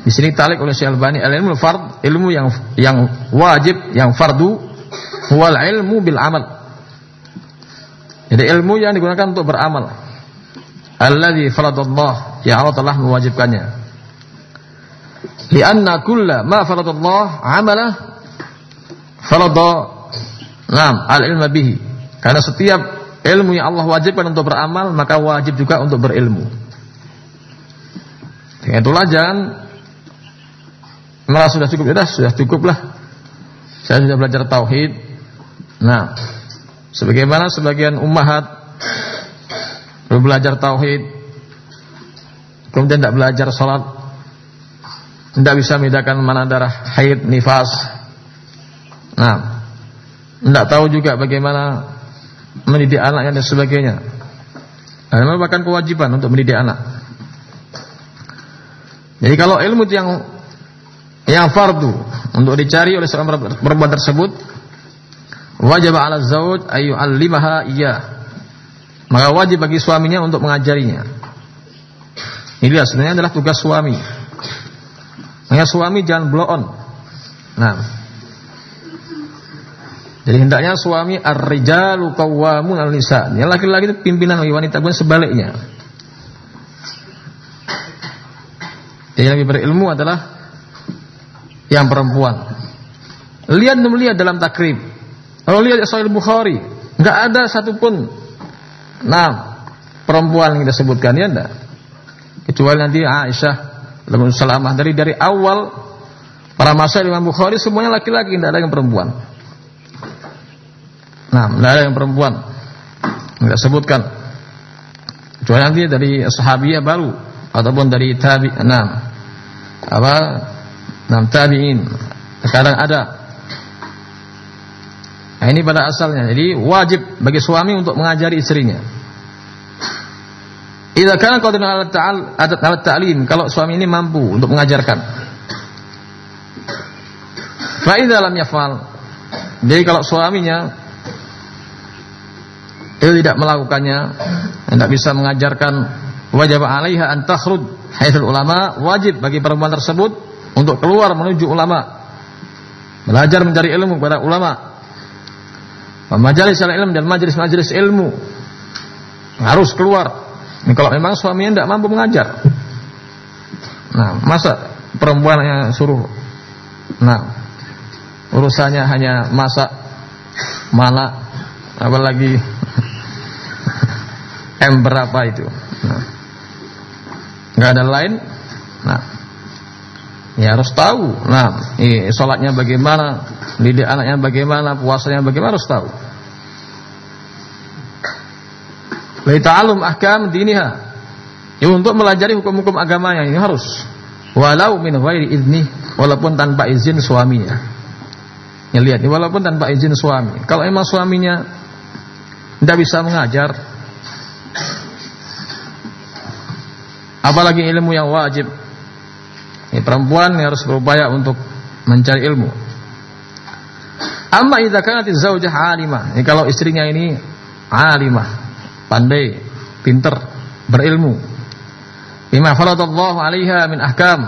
A: Di sini talik oleh Syekh Al-Albani, ilmu fard, ilmu yang yang wajib, yang fardu, huwal ilmu bil amal. Jadi ilmu yang digunakan untuk beramal. Alladzi faradallah, yang Allah telah mewajibkannya. Lianna kulla ma faradallah amalah farada nam al-ilma bihi. Karena setiap ilmu yang Allah wajibkan untuk beramal, maka wajib juga untuk berilmu. Dengan itulah jangan merasa sudah cukup, ya sudah cukup lah. Saya sudah belajar tauhid. Nah, sebagaimana sebagian ummahat belajar tauhid, kemudian tidak belajar salat, tidak bisa membedakan mana darah haid, nifas. Nah, tidak tahu juga bagaimana mendidik anaknya dan sebagainya. Dan merupakan kewajiban untuk mendidik anak. Jadi kalau ilmu yang yang fardu. Untuk dicari oleh seorang perempuan tersebut wajib ala zauj ayu alimaha iya. Maka wajib bagi suaminya untuk mengajarinya. Ini sebenarnya adalah tugas suami. Maka suami jangan blow on. Nah. Jadi hendaknya suami ar-rijalu qawwamun al-nisa. Yang laki-laki itu pimpinan bagi wanita pun sebaliknya. Jadi yang lebih berilmu adalah yang perempuan. Lihat dan melihat dalam takrib. Kalau lihat Sahih Bukhari, nggak ada satupun nah perempuan yang kita sebutkan ya enggak. Kecuali nanti Aisyah, Lalu Salamah dari dari awal para masa Imam Bukhari semuanya laki-laki, tidak ada yang perempuan. Nah, tidak ada yang perempuan. Tidak sebutkan. Kecuali nanti dari sahabiah baru ataupun dari tabi, nah, apa Nam tabi'in. Sekarang ada. Nah, ini pada asalnya. Jadi wajib bagi suami untuk mengajari istrinya. Idza kana qadirun ala ta'al ala ta'lim, kalau suami ini mampu untuk mengajarkan. Fa idza lam yafal. Jadi kalau suaminya itu tidak melakukannya, tidak bisa mengajarkan, wajib alaiha an takhrud haitsul ulama, wajib bagi perempuan tersebut untuk keluar menuju ulama. Belajar mencari ilmu kepada ulama. Majelis ilmu dan majelis-majelis ilmu harus keluar. Ini kalau memang suaminya tidak mampu mengajar. Nah masa perempuan yang suruh? Nah urusannya hanya masak mana apalagi *laughs* M berapa itu? Nah, nggak ada lain? Nah Ya harus tahu. Nah, eh, sholatnya bagaimana, didik anaknya bagaimana, puasanya bagaimana harus tahu. Laita'alum ahkam diniha. Ya, untuk melajari hukum-hukum agamanya ini harus. Walau min ghairi idni, walaupun tanpa izin suaminya. Ya lihat, walaupun tanpa izin suami. Kalau emang suaminya tidak bisa mengajar, apalagi ilmu yang wajib, ini perempuan yang harus berupaya untuk mencari ilmu. Amma idza kanat zaujah alimah. Ini kalau istrinya ini alimah, pandai, pinter, berilmu. Bima faradallahu 'alaiha min ahkam.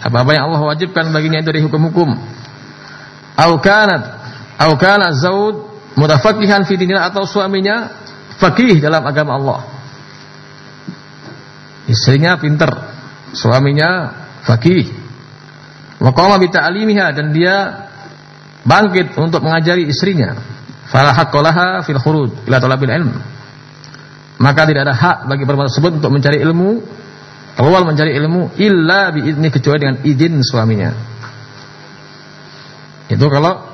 A: Apa-apa yang Allah wajibkan baginya itu dari hukum-hukum. Au kanat au kana zauj mutafaqihan fi dinillah atau suaminya faqih dalam agama Allah. Istrinya pinter, suaminya fakih. Wa qama bi ta'limiha dan dia bangkit untuk mengajari istrinya. Fala fil khuruj ila talabil ilm. Maka tidak ada hak bagi perempuan tersebut untuk mencari ilmu, keluar mencari ilmu illa bi kecuali dengan izin suaminya. Itu kalau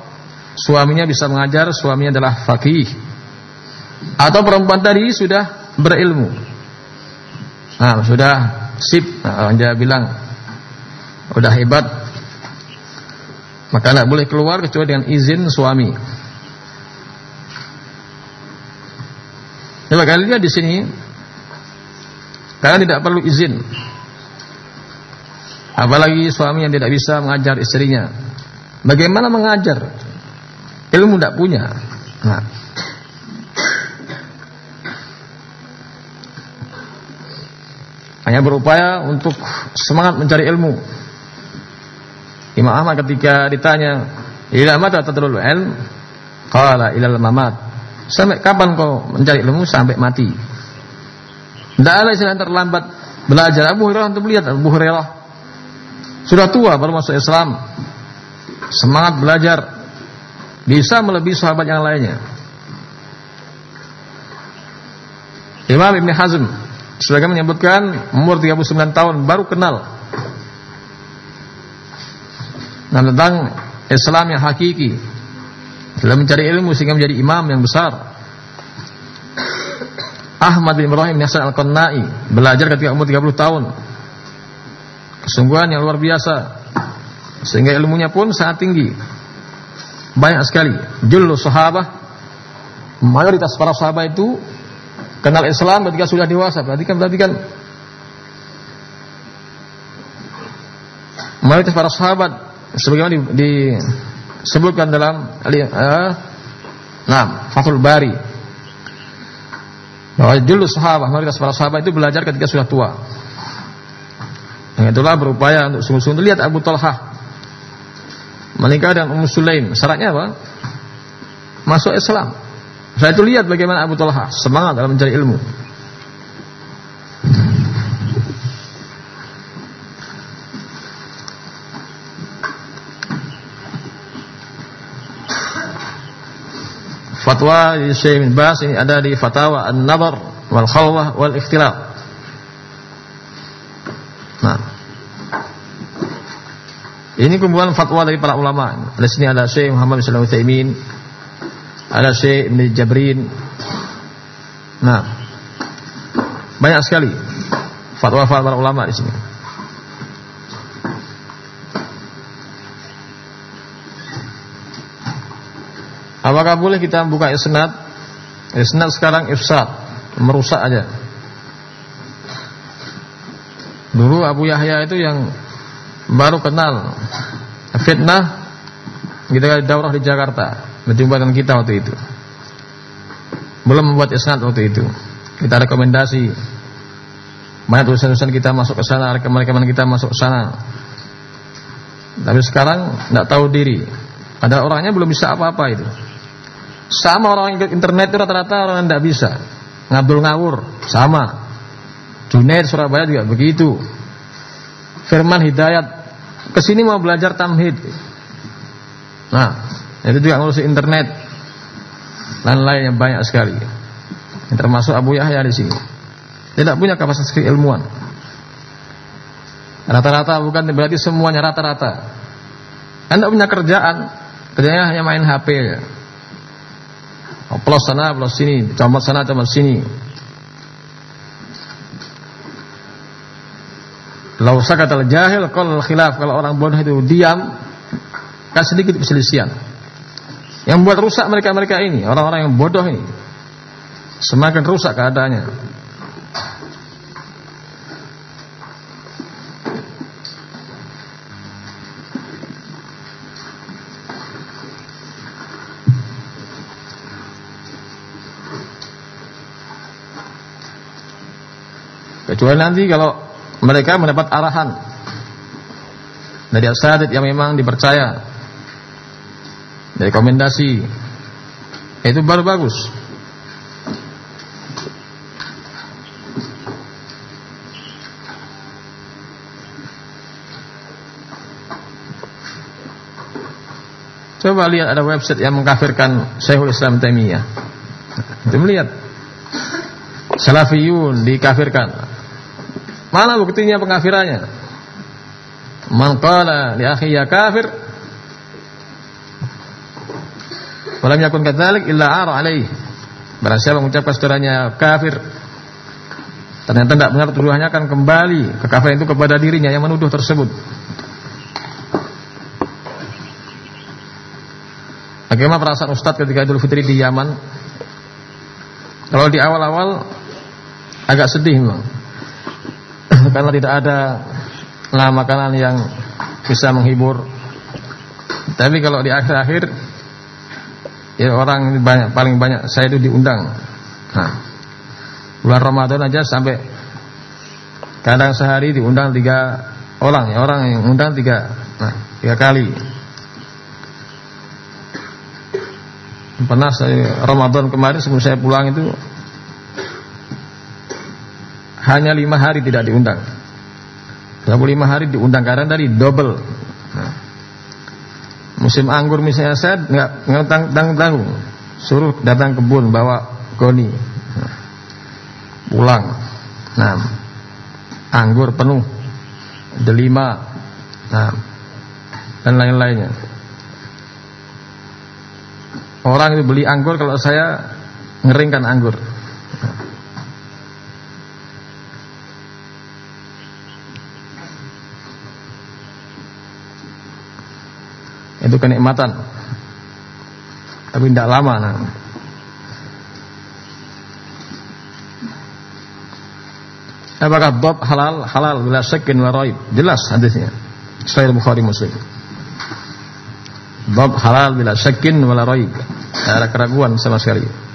A: suaminya bisa mengajar, suaminya adalah fakih. Atau perempuan tadi sudah berilmu. Nah, sudah sip. Nah, bilang udah hebat maka tidak boleh keluar kecuali dengan izin suami. Coba kalian lihat di sini, kalian tidak perlu izin. Apalagi suami yang tidak bisa mengajar istrinya. Bagaimana mengajar? Ilmu tidak punya. Nah. Hanya berupaya untuk semangat mencari ilmu. Imam Ahmad ketika ditanya, "Ila mata tadrul ilm?" Qala ilal mamat. Sampai kapan kau mencari ilmu sampai mati? Tidak ada istilah terlambat belajar. Abu Hurairah untuk melihat Abu Hurairah Sudah tua baru masuk Islam. Semangat belajar. Bisa melebihi sahabat yang lainnya. Imam Ibn Hazm sebagai menyebutkan umur 39 tahun baru kenal. Nah, tentang Islam yang hakiki. Dalam mencari ilmu sehingga menjadi imam yang besar. Ahmad bin Ibrahim Hasan Al-Qannai belajar ketika umur 30 tahun. Kesungguhan yang luar biasa. Sehingga ilmunya pun sangat tinggi. Banyak sekali. Jullu sahabah mayoritas para sahabat itu kenal Islam ketika sudah dewasa. Berarti kan berarti kan mayoritas para sahabat sebagaimana disebutkan dalam uh, Nah, Fathul Bari bahwa dulu sahabat, mayoritas para sahabat itu belajar ketika sudah tua. Yang itulah berupaya untuk sungguh-sungguh lihat Abu Talha menikah dengan Ummu Sulaim. Syaratnya apa? Masuk Islam. Saya itu lihat bagaimana Abu Talha semangat dalam mencari ilmu. Fatwa di Syekh bin Bas ini ada di Fatawa An-Nadhar wal Khawwah wal Ikhtilaf. Nah. Ini kumpulan fatwa dari para ulama. Di sini ada Syekh Muhammad bin Shalih Utsaimin, ada Syekh Ibn Jabrin. Nah. Banyak sekali fatwa-fatwa para ulama di sini. Apakah boleh kita buka isnad? Isnad sekarang ifsad, merusak aja. Dulu Abu Yahya itu yang baru kenal fitnah kita daurah di Jakarta, berjumpa kita waktu itu. Belum membuat isnad waktu itu. Kita rekomendasi banyak tulisan-tulisan kita masuk ke sana, rekaman-rekaman kita masuk ke sana. Tapi sekarang tidak tahu diri. Ada orangnya belum bisa apa-apa itu. Sama orang internet itu rata-rata orang yang tidak bisa. Ngabdul ngawur, sama. Junaid Surabaya juga begitu. Firman Hidayat ke sini mau belajar tamhid. Nah, itu juga ngurusi internet dan lainnya banyak sekali. Yang termasuk Abu Yahya di sini. Tidak punya kapasitas keilmuan. Rata-rata bukan berarti semuanya rata-rata. Anda punya kerjaan, kerjanya hanya main HP. Oh, plus sana, plus sini, comot sana, comot sini. Lau sakatal jahil kalau khilaf kalau orang bodoh itu diam kan sedikit perselisihan. Yang buat rusak mereka-mereka ini, orang-orang yang bodoh ini. Semakin rusak keadaannya. Kecuali nanti kalau mereka mendapat arahan dari asadid yang memang dipercaya, dari rekomendasi, itu baru bagus. Coba lihat ada website yang mengkafirkan Syekhul Islam Taimiyah. Itu melihat Salafiyun dikafirkan Mana buktinya pengafirannya? Man qala li akhi ya kafir Walam yakun kadzalik illa ara alaih. Barang siapa mengucapkan saudaranya kafir ternyata tidak benar tuduhannya akan kembali kekafiran itu kepada dirinya yang menuduh tersebut. Bagaimana perasaan Ustadz ketika Idul Fitri di Yaman? Kalau di awal-awal agak sedih memang karena tidak ada lah makanan yang bisa menghibur. Tapi kalau di akhir-akhir ya orang banyak paling banyak saya itu diundang. Nah, bulan Ramadan aja sampai kadang sehari diundang tiga orang ya orang yang undang tiga nah tiga kali. Pernah saya Ramadan kemarin sebelum saya pulang itu hanya lima hari tidak diundang. 35 hari diundang karena dari double. Nah. Musim anggur misalnya saya nggak nggak tanggung suruh datang kebun bawa goni nah. pulang. Nah, anggur penuh, delima, nah, dan lain-lainnya. Orang itu beli anggur kalau saya ngeringkan anggur. Itu kenikmatan. Tapi tidak lama. Nah. Apakah bab halal? Halal bila syakin wa raib. Jelas hadisnya. Sahih Bukhari Muslim. Bab halal bila syakin wa raib. Tidak ada keraguan sama sekali.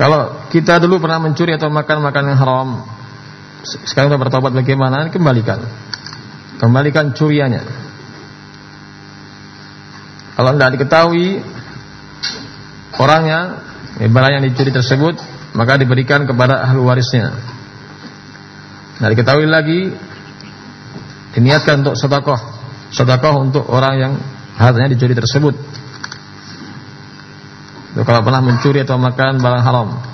A: Kalau kita dulu pernah mencuri atau makan makanan haram, sekarang kita bertobat bagaimana? Kembalikan, kembalikan curiannya. Kalau tidak diketahui orangnya, barang yang dicuri tersebut, maka diberikan kepada ahli warisnya. Nah diketahui lagi, diniatkan untuk sedekah, sedekah untuk orang yang hartanya dicuri tersebut. Itu kalau pernah mencuri atau makan barang haram.